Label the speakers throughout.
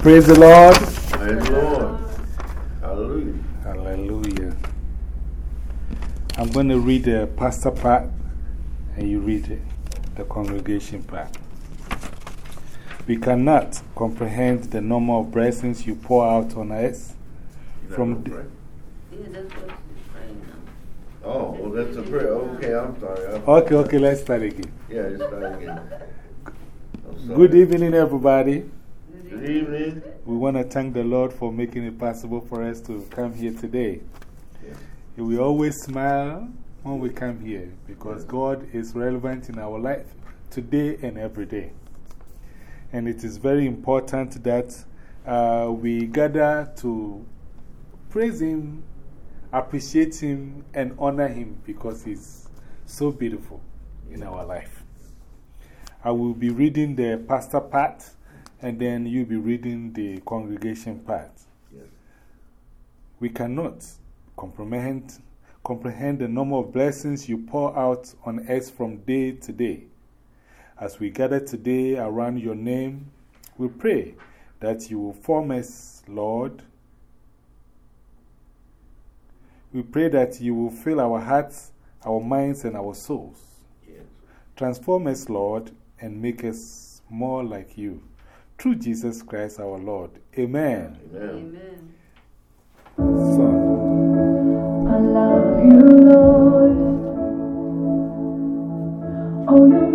Speaker 1: Praise the Lord.
Speaker 2: Praise the Lord. Hallelujah.
Speaker 1: Hallelujah. I'm going to read the pastor part and you read it, the congregation part. We cannot comprehend the number of blessings you pour out on us from.
Speaker 2: The, oh, well, that's a prayer. Okay, I'm sorry. I'm
Speaker 1: okay, okay, let's start again.
Speaker 2: Yeah, let's start again.
Speaker 1: Good evening, everybody.
Speaker 2: Good evening.
Speaker 1: We want to thank the Lord for making it possible for us to come here today. We always smile when we come here because God is relevant in our life today and every day. And it is very important that uh, we gather to praise Him, appreciate Him, and honor Him because He's so beautiful in our life. I will be reading the pastor part and then you'll be reading the congregation part. We cannot comprehend, comprehend the number of blessings you pour out on us from day to day. As we gather today around your name, we pray that you will form us, Lord. We pray that you will fill our hearts, our minds, and our souls. Transform us, Lord, and make us more like you. Through Jesus Christ our Lord. Amen.
Speaker 2: Amen.
Speaker 1: Son.
Speaker 3: I love you, Lord. Oh, your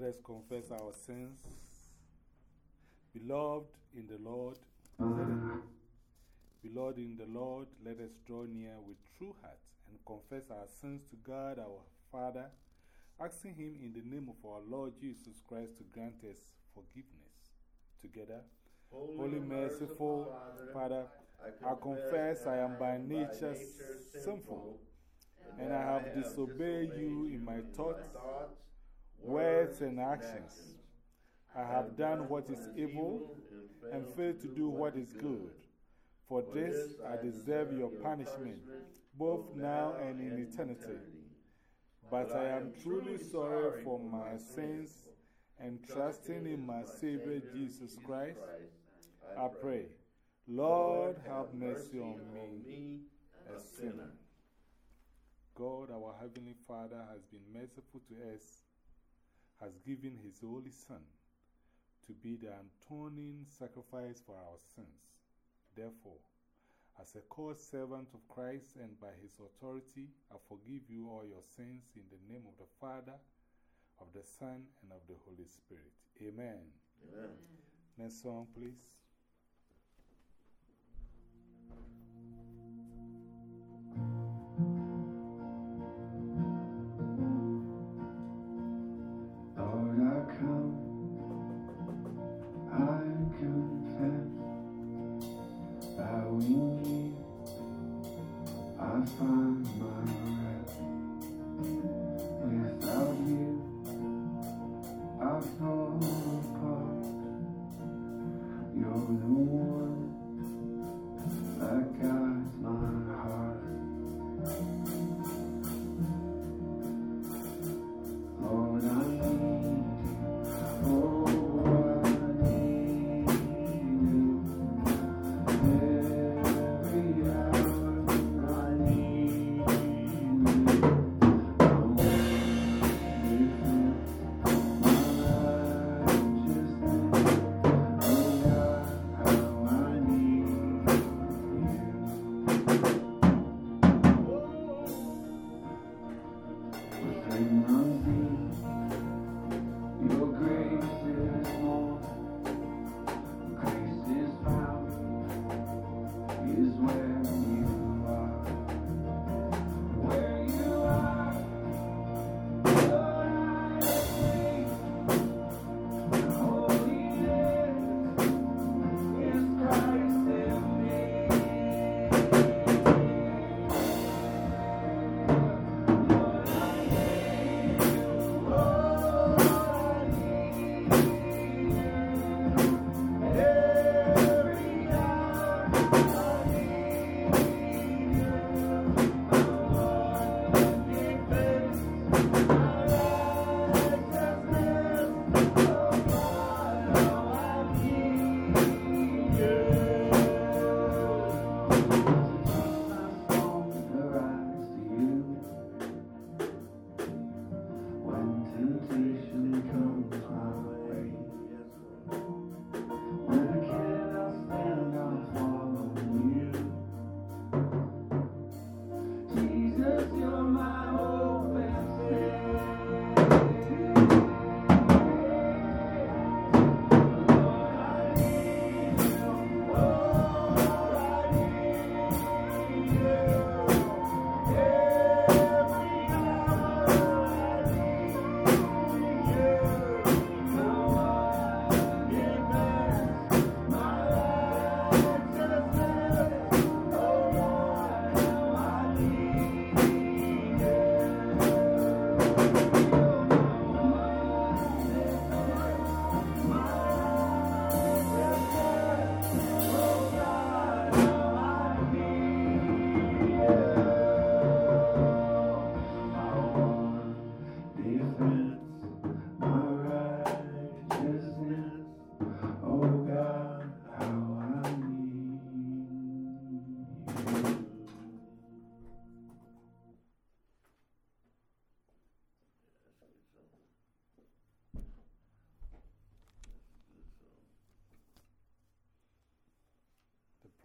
Speaker 1: Let us confess our sins. Beloved in the Lord, Beloved in the Lord, let us draw near with true hearts and confess our sins to God our Father, asking Him in the name of our Lord Jesus Christ to grant us forgiveness. Together, Holy, merciful Father, I confess I am by nature sinful, and I have disobeyed you in my thoughts, words, and actions. I have done what is evil and failed to do what is good. For this I deserve your punishment, both now and in eternity. But I am truly sorry for my sins and trusting in my Savior Jesus Christ. I pray, Lord, have mercy on me, a sinner. God, our Heavenly Father, has been merciful to us, has given His only Son to be the atoning sacrifice for our sins. Therefore, as a called servant of Christ and by his authority, I forgive you all your sins in the name of the Father, of the Son, and of the Holy Spirit. Amen.
Speaker 2: Amen.
Speaker 1: Next song, please.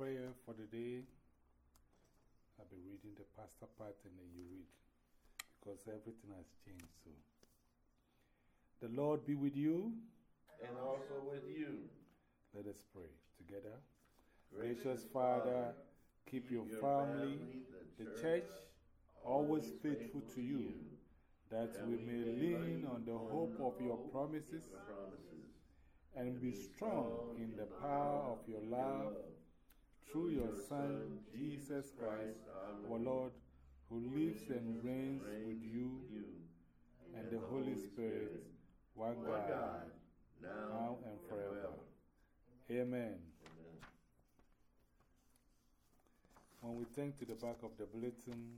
Speaker 1: Prayer for the day, I'll be reading the pastor part and then you read because everything has changed. So, The Lord be with you.
Speaker 2: and also with you.
Speaker 1: Let us pray together. Gracious Father, keep your family, the church, always faithful to you, that we may lean on the hope of your promises
Speaker 2: Promises.
Speaker 1: and be strong in the power of your love through your Son, Jesus Christ, our Lord, who lives and reigns with you and the Holy Spirit, one God.
Speaker 2: Now,
Speaker 1: and forever. Amen.
Speaker 2: Amen.
Speaker 1: When we turn to the back of the bulletin,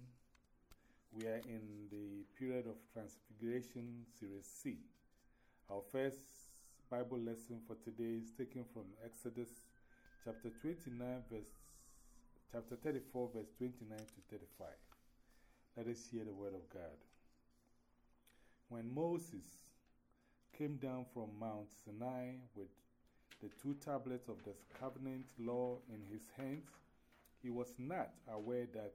Speaker 1: we are in the period of Transfiguration, Series C. Our first Bible lesson for today is taken from Exodus chapter 29, verse, chapter 34, verse 29 to 35. Let us hear the word of God. When Moses came down from Mount Sinai with the two tablets of the covenant law in his hands, he was not aware that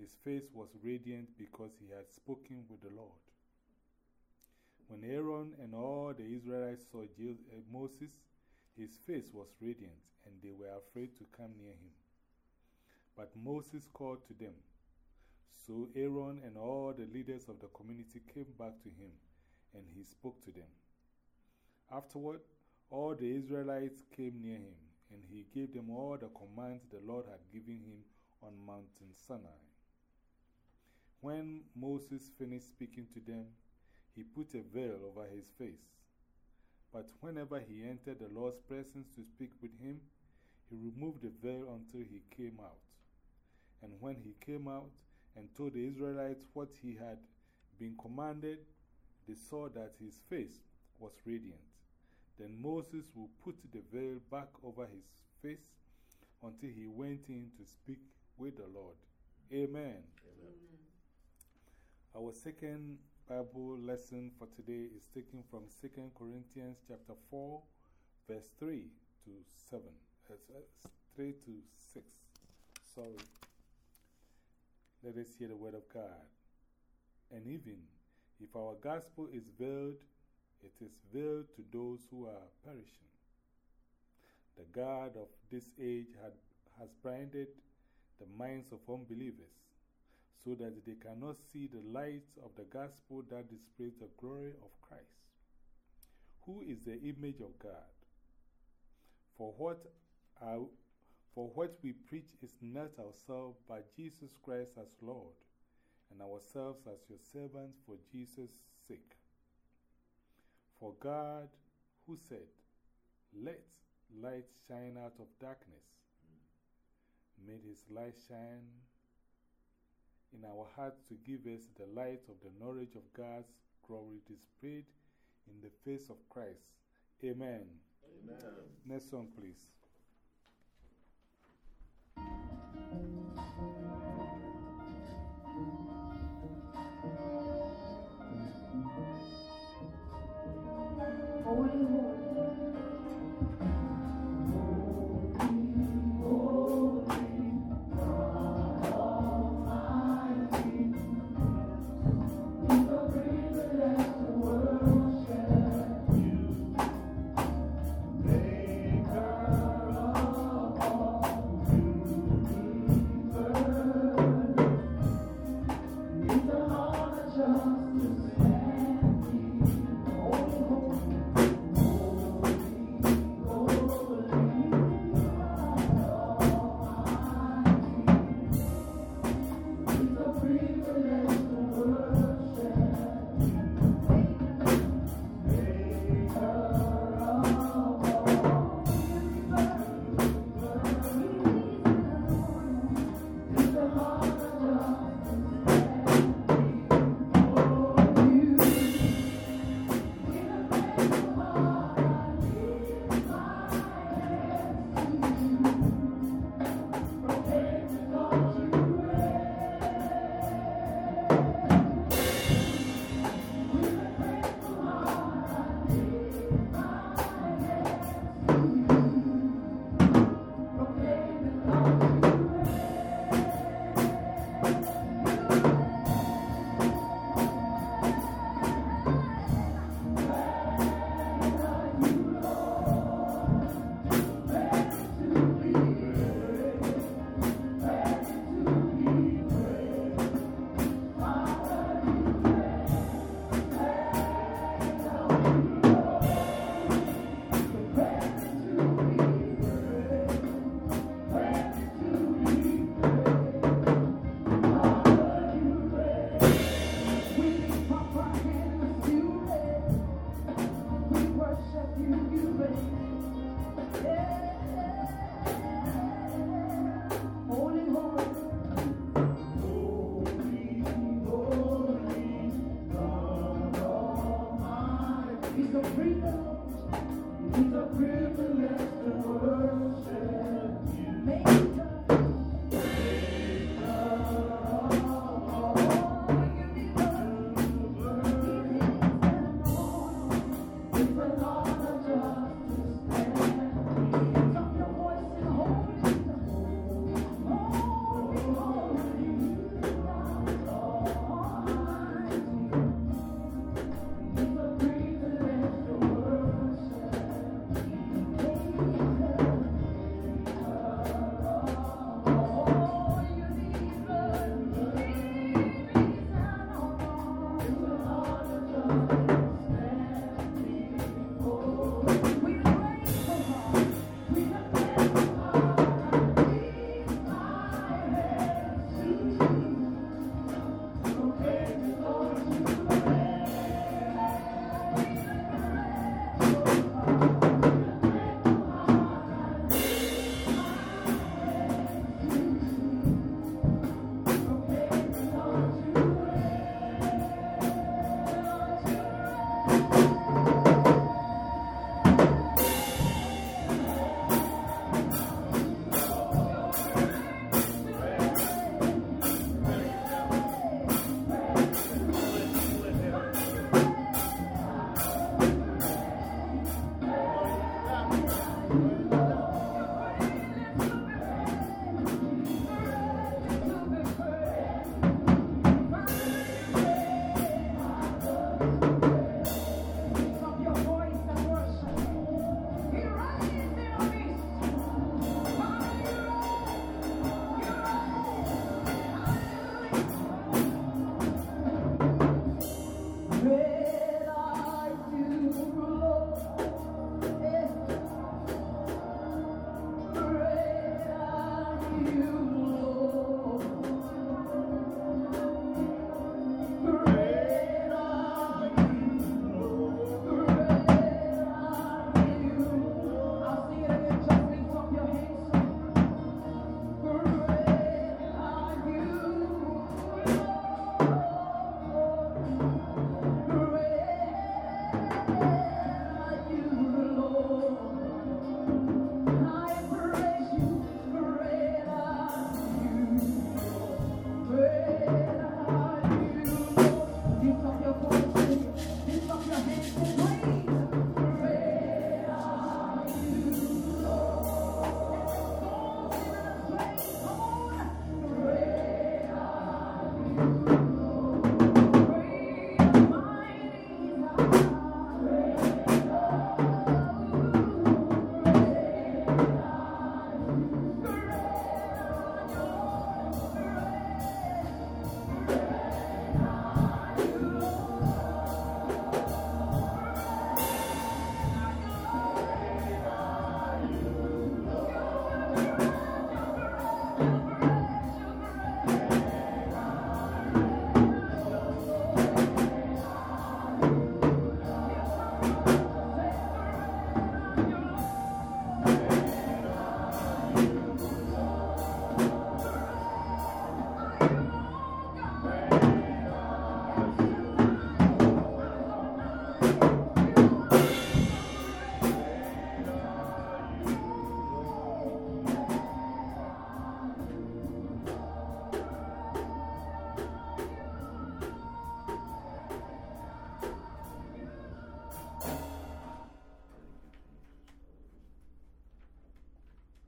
Speaker 1: his face was radiant because he had spoken with the Lord. When Aaron and all the Israelites saw uh, Moses, his face was radiant, and they were afraid to come near him. But Moses called to them. So Aaron and all the leaders of the community came back to him, and he spoke to them. Afterward, all the Israelites came near him, and he gave them all the commands the Lord had given him on Mount Sinai. When Moses finished speaking to them, he put a veil over his face. But whenever he entered the Lord's presence to speak with him, he removed the veil until he came out. And when he came out and told the Israelites what he had been commanded, they saw that his face was radiant. Then Moses would put the veil back over his face until he went in to speak with the Lord. Amen.
Speaker 2: Amen.
Speaker 1: Our second Bible lesson for today is taken from 2 Corinthians chapter 4, verse 3 to 7. Uh, 3 to 6. Sorry. Let us hear the word of God. And even if our gospel is veiled, it is veiled to those who are perishing. The God of this age had, has blinded the minds of unbelievers so that they cannot see the light of the gospel that displays the glory of Christ, who is the image of God. For what, our, for what we preach is not ourselves, but Jesus Christ as Lord, and ourselves as your servants for Jesus' sake. For God, who said, Let light shine out of darkness, made his light shine in our hearts to give us the light of the knowledge of God's glory displayed in the face of Christ. Amen.
Speaker 2: Amen.
Speaker 1: Next song, please.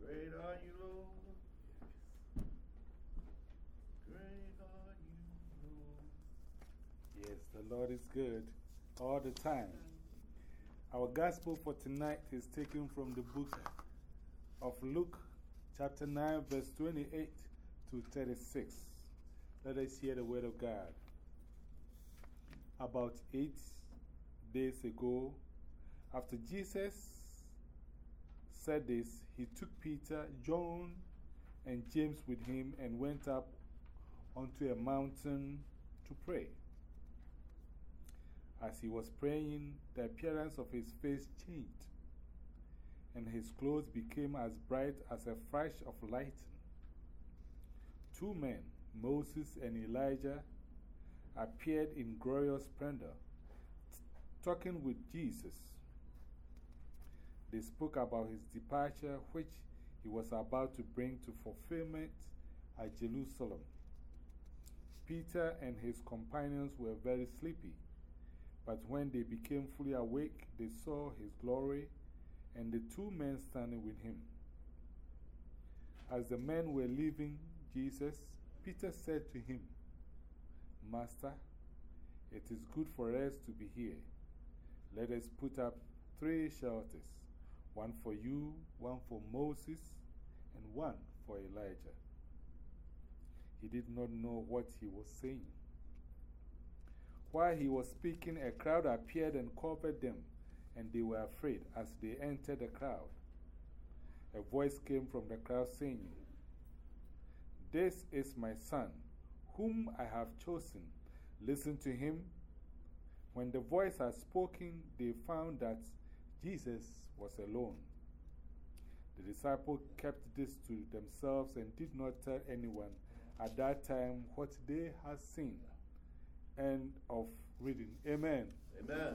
Speaker 3: Great are
Speaker 4: you, Lord.
Speaker 1: Great are you, Lord. Yes, the Lord is good all the time. Our gospel for tonight is taken from the book of Luke, chapter 9, verse 28 to 36. Let us hear the word of God. About eight days ago, after Jesus said this, he took Peter, John, and James with him and went up onto a mountain to pray. As he was praying, the appearance of his face changed, and his clothes became as bright as a flash of lightning. Two men, Moses and Elijah, appeared in glorious splendor, talking with Jesus. They spoke about his departure, which he was about to bring to fulfillment at Jerusalem. Peter and his companions were very sleepy, but when they became fully awake, they saw his glory and the two men standing with him. As the men were leaving Jesus, Peter said to him, Master, it is good for us to be here. Let us put up three shelters one for you, one for Moses, and one for Elijah. He did not know what he was saying. While he was speaking, a crowd appeared and covered them, and they were afraid as they entered the crowd. A voice came from the crowd saying, This is my son, whom I have chosen. Listen to him. When the voice had spoken, they found that Jesus was alone. The disciples kept this to themselves and did not tell anyone at that time what they had seen. End of reading. Amen.
Speaker 2: Amen.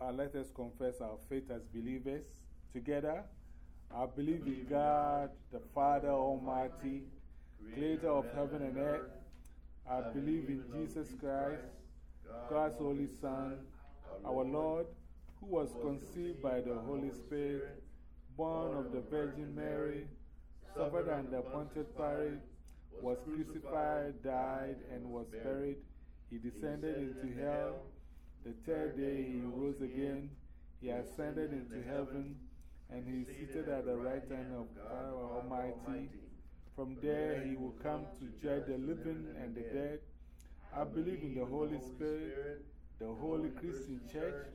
Speaker 1: Uh, let us confess our faith as believers together. I believe in God, the Father Almighty, creator of heaven and earth. I believe in Jesus Christ, God's only Son, our Lord, who was conceived by the Holy Spirit, born of the Virgin Mary, suffered under Pontius Pilate, was crucified, died, and was buried. He descended into hell. The third day he rose again. He ascended into heaven, and he is seated at the right hand of God Almighty. From there he will come to judge the living and the dead. I believe in the Holy Spirit, the Holy Christian Church,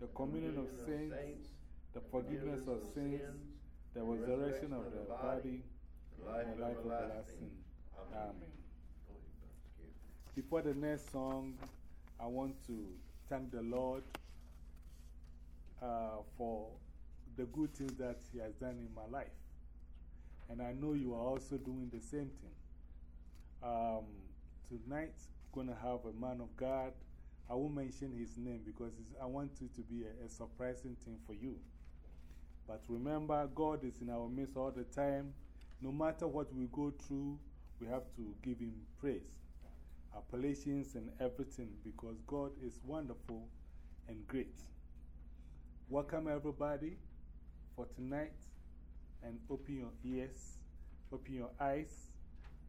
Speaker 1: the communion of saints, the forgiveness of sins, the resurrection of the body, and life everlasting. Amen. Before the next song, I want to thank the Lord uh, for the good things that He has done in my life. And I know you are also doing the same thing. Um, tonight, we're going to have a man of God. I won't mention his name because I want it to be a, a surprising thing for you. But remember, God is in our midst all the time. No matter what we go through, we have to give Him praise, appellations, and everything because God is wonderful and great. Welcome, everybody, for tonight. And open your ears, open your eyes,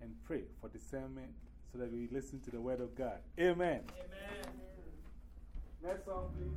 Speaker 1: and pray for discernment so that we listen to the Word of God. Amen.
Speaker 5: Amen.
Speaker 1: Next song, please.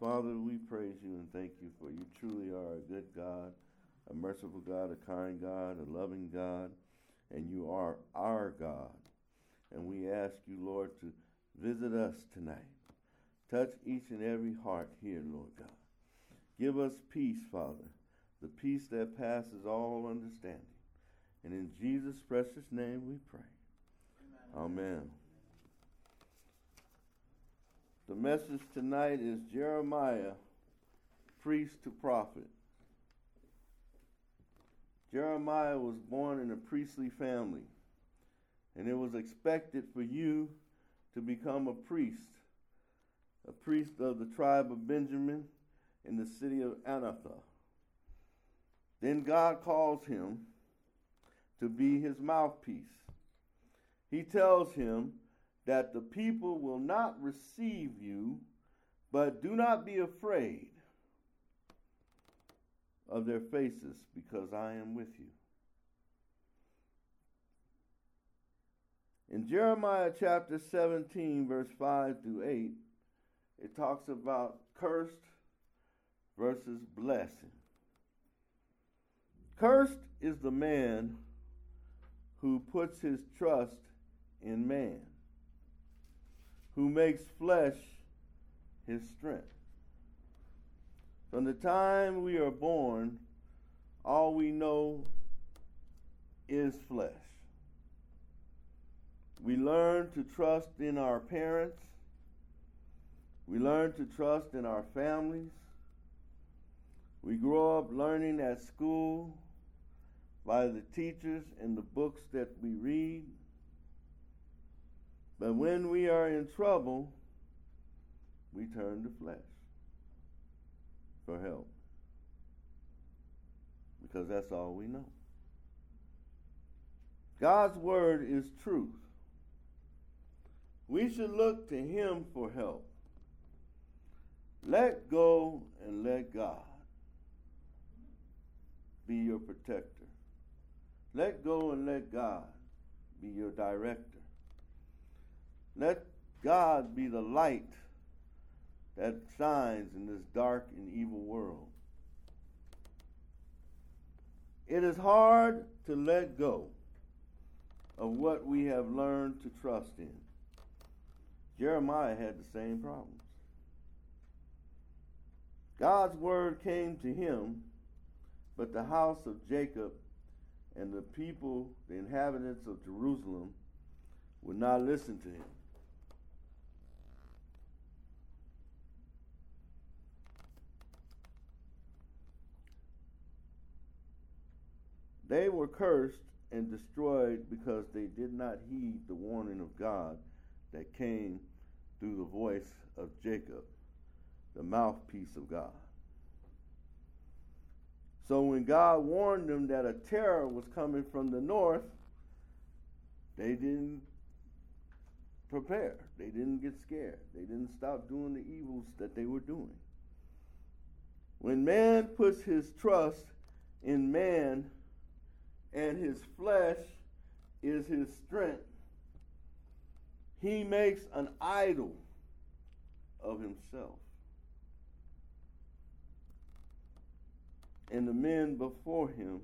Speaker 5: Father, we praise you and thank you for you truly are a good God, a merciful God, a kind God, a loving God, and you are our God. And we ask you, Lord, to visit us tonight. Touch each and every heart here, Lord God. Give us peace, Father, the peace that passes all understanding. And in Jesus' precious name we pray. Amen. The message tonight is Jeremiah, priest to prophet. Jeremiah was born in a priestly family, and it was expected for you to become a priest, a priest of the tribe of Benjamin in the city of Anathoth. Then God calls him to be his mouthpiece. He tells him that the people will not receive you, but do not be afraid of their faces, because I am with you. In Jeremiah chapter 17, verse 5 through 8, it talks about cursed versus blessing. Cursed is the man who puts his trust in man, who makes flesh his strength. From the time we are born, all we know is flesh. We learn to trust in our parents. We learn to trust in our families. We grow up learning at school by the teachers and the books that we read. But when we are in trouble, we turn to flesh for help. Because that's all we know. God's word is truth. We should look to Him for help. Let go and let God be your protector. Let go and let God be your director. Let God be the light that shines in this dark and evil world. It is hard to let go of what we have learned to trust in. Jeremiah had the same problems. God's word came to him, but the house of Jacob and the people, the inhabitants of Jerusalem, would not listen to him. They were cursed and destroyed because they did not heed the warning of God that came through the voice of Jacob, the mouthpiece of God. So when God warned them that a terror was coming from the north, they didn't prepare. They didn't get scared. They didn't stop doing the evils that they were doing. When man puts his trust in man and his flesh is his strength, he makes an idol of himself. And the men before him,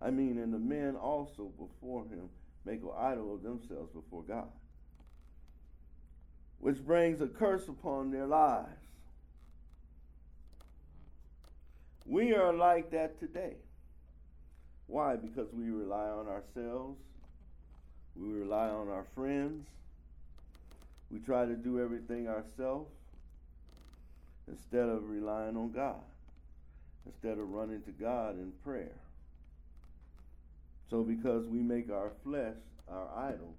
Speaker 5: I mean, and the men also before him make an idol of themselves before God, which brings a curse upon their lives. We are like that today. Why? Because we rely on ourselves, we rely on our friends, we try to do everything ourselves instead of relying on God, instead of running to God in prayer. So, because we make our flesh our idol,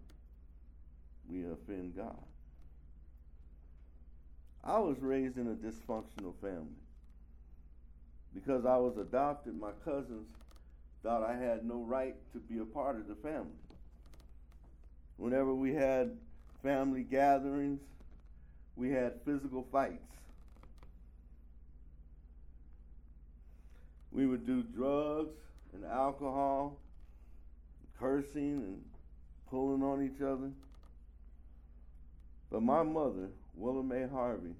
Speaker 5: we offend God. I was raised in a dysfunctional family. Because I was adopted, my cousins thought I had no right to be a part of the family. Whenever we had family gatherings, we had physical fights. We would do drugs and alcohol, cursing and pulling on each other. But my mother, Willa Mae Harvey,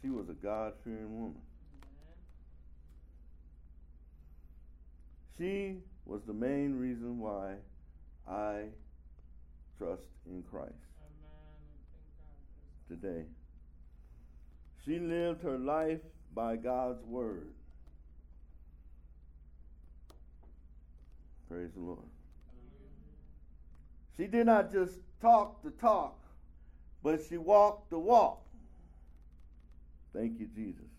Speaker 5: she was a God fearing woman. She was the main reason why I trust in Christ today. She lived her life by God's word. Praise the Lord. She did not just talk the talk, but she walked the walk. Thank you, Jesus.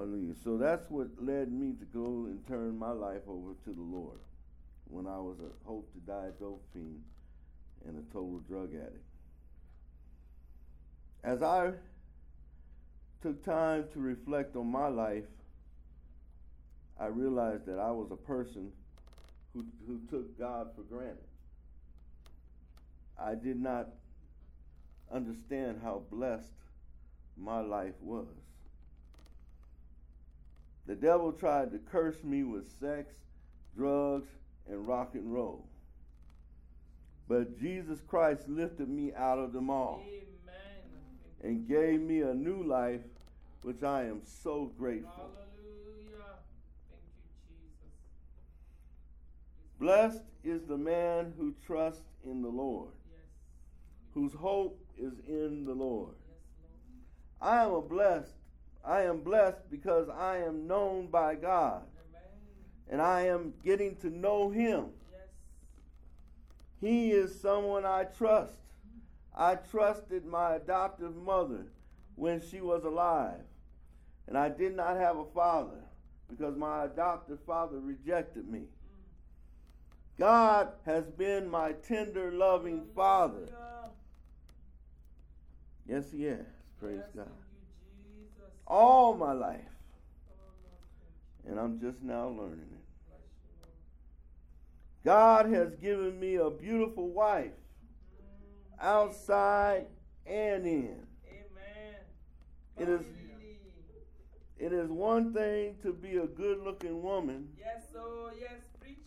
Speaker 5: Hallelujah. So that's what led me to go and turn my life over to the Lord when I was a hope to die dope fiend and a total drug addict. As I took time to reflect on my life, I realized that I was a person who, who took God for granted. I did not understand how blessed my life was. The devil tried to curse me with sex, drugs, and rock and roll. But Jesus Christ lifted me out of them all
Speaker 6: Amen.
Speaker 5: and gave me a new life, which I am so grateful.
Speaker 6: Hallelujah. Thank you, Jesus.
Speaker 5: Blessed is the man who trusts in the Lord,
Speaker 6: Yes.
Speaker 5: whose hope is in the Lord.
Speaker 6: Yes, Lord.
Speaker 5: I am a blessed. I am blessed because I am known by God
Speaker 6: Amen.
Speaker 5: and I am getting to know him.
Speaker 6: Yes.
Speaker 5: He is someone I trust. I trusted my adoptive mother when she was alive. And I did not have a father because my adoptive father rejected me. Mm. God has been my tender, loving father. Yes, He has. Praise
Speaker 6: Yes,
Speaker 5: God.
Speaker 6: Thank you, Jesus.
Speaker 5: All my life.
Speaker 6: Lord, thank you.
Speaker 5: And I'm just now learning it.
Speaker 6: Bless you, Lord.
Speaker 5: God has given me a beautiful wife, outside and in.
Speaker 6: Amen.
Speaker 5: It is, it is one thing to be a good looking woman,
Speaker 6: Yes, so yes, preach,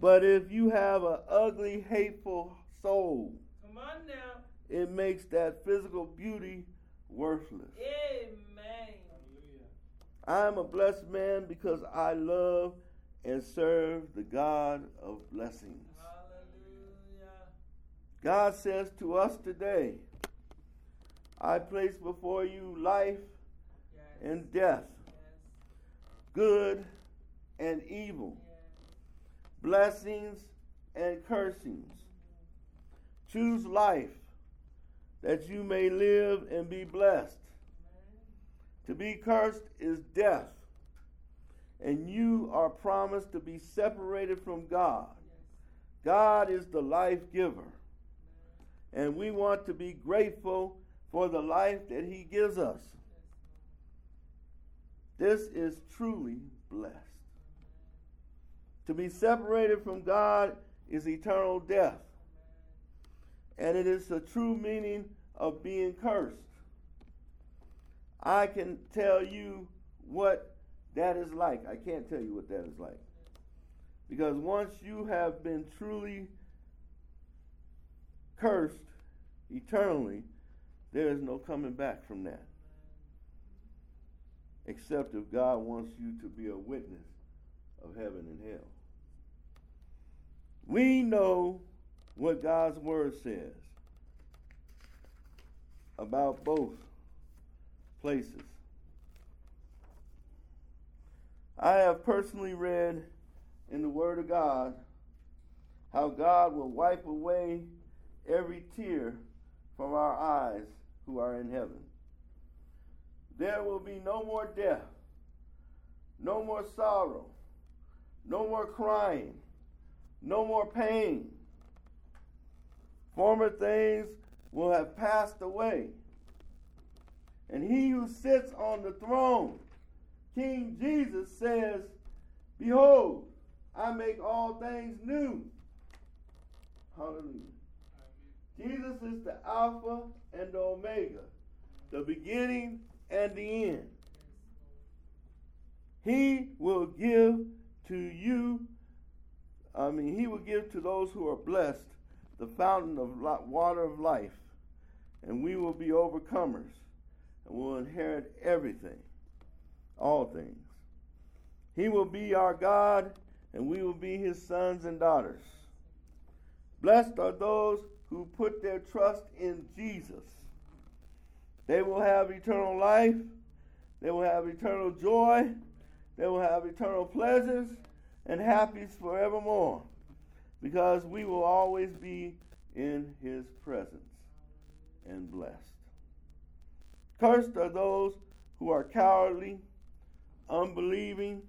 Speaker 5: but if you have an ugly, hateful soul,
Speaker 6: Come on now.
Speaker 5: it makes that physical beauty worthless.
Speaker 6: Amen.
Speaker 5: I am a blessed man because I love and serve the God of blessings.
Speaker 6: Hallelujah.
Speaker 5: God says to us today, I place before you life
Speaker 6: Yes.
Speaker 5: and death,
Speaker 6: yes.
Speaker 5: good and evil,
Speaker 6: Yes.
Speaker 5: blessings and cursings. Mm-hmm. Choose life that you may live and be blessed. To be cursed is death, and you are promised to be separated from God. God is the life giver, and we want to be grateful for the life that He gives us. This is truly blessed. To be separated from God is eternal death, and it is the true meaning of being cursed. I can tell you what that is like. I can't tell you what that is like. Because once you have been truly cursed eternally, there is no coming back from that. Except if God wants you to be a witness of heaven and hell. We know what God's word says about both places. I have personally read in the Word of God how God will wipe away every tear from our eyes who are in heaven. There will be no more death, no more sorrow, no more crying, no more pain. Former things will have passed away. And he who sits on the throne, King Jesus, says, Behold, I make all things new. Hallelujah. Jesus is the Alpha and the Omega, the beginning and the end. He will give to you, I mean, He will give to those who are blessed the fountain of water of life, and we will be overcomers and will inherit everything, all things. He will be our God, and we will be His sons and daughters. Blessed are those who put their trust in Jesus. They will have eternal life, they will have eternal joy, they will have eternal pleasures and happiness forevermore because we will always be in his presence and blessed. Cursed are those who are cowardly, unbelieving,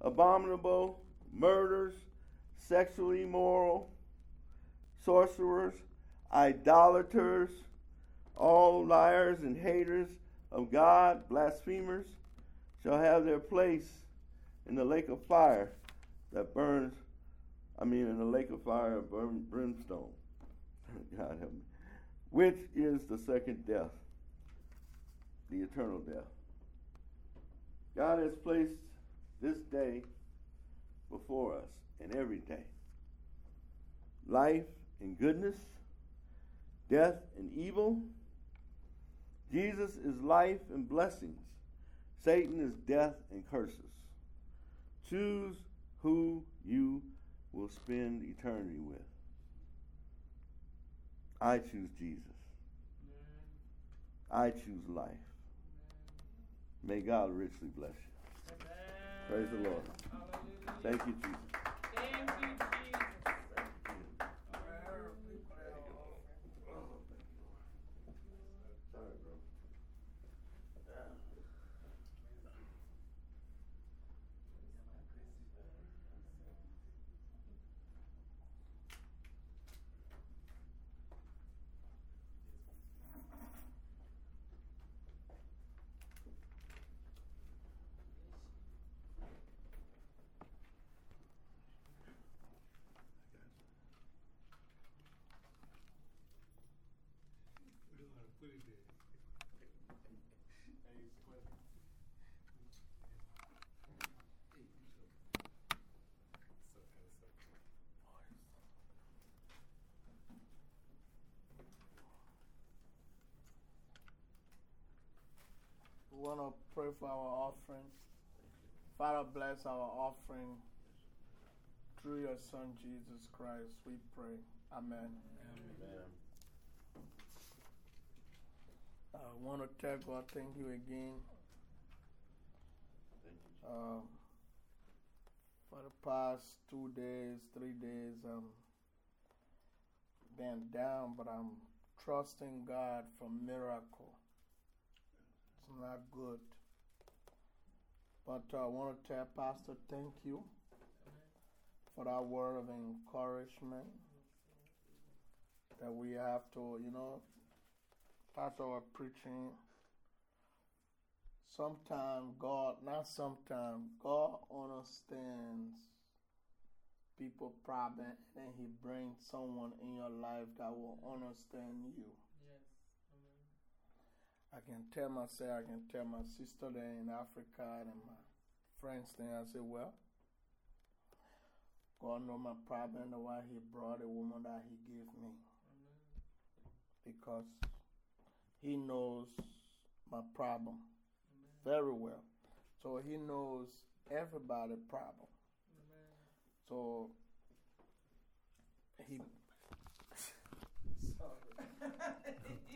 Speaker 5: abominable, murderers, sexually immoral, sorcerers, idolaters, all liars and haters of God, blasphemers, shall have their place in the lake of fire that burns, I mean, in the lake of fire of brimstone. God help me. Which is the second death, the eternal death. God has placed this day before us and every day life and goodness, death and evil. Jesus is life and blessings. Satan is death and curses. Choose who you will spend eternity with. I choose Jesus. I choose life. May God richly bless you. Praise the Lord. Thank you, Jesus.
Speaker 7: Want to pray for our offering. Father, bless our offering through your Son Jesus Christ. We pray. Amen.
Speaker 5: Amen.
Speaker 7: I want to tell God thank you again uh, for the past two days, three days. Um, been down, but I'm trusting God for miracle. Not good. But I want to tell Pastor thank you for that word of encouragement that we have to, you know, Pastor was preaching. Sometimes God, not sometimes, God understands people problem and then He brings someone in your life that will understand you. I can tell myself, I can tell my sister there in Africa and my friends there, I say, well, God know my problem the why he brought the woman that he gave me. Because he knows my problem very well. So he knows everybody's problem. So he... Sorry.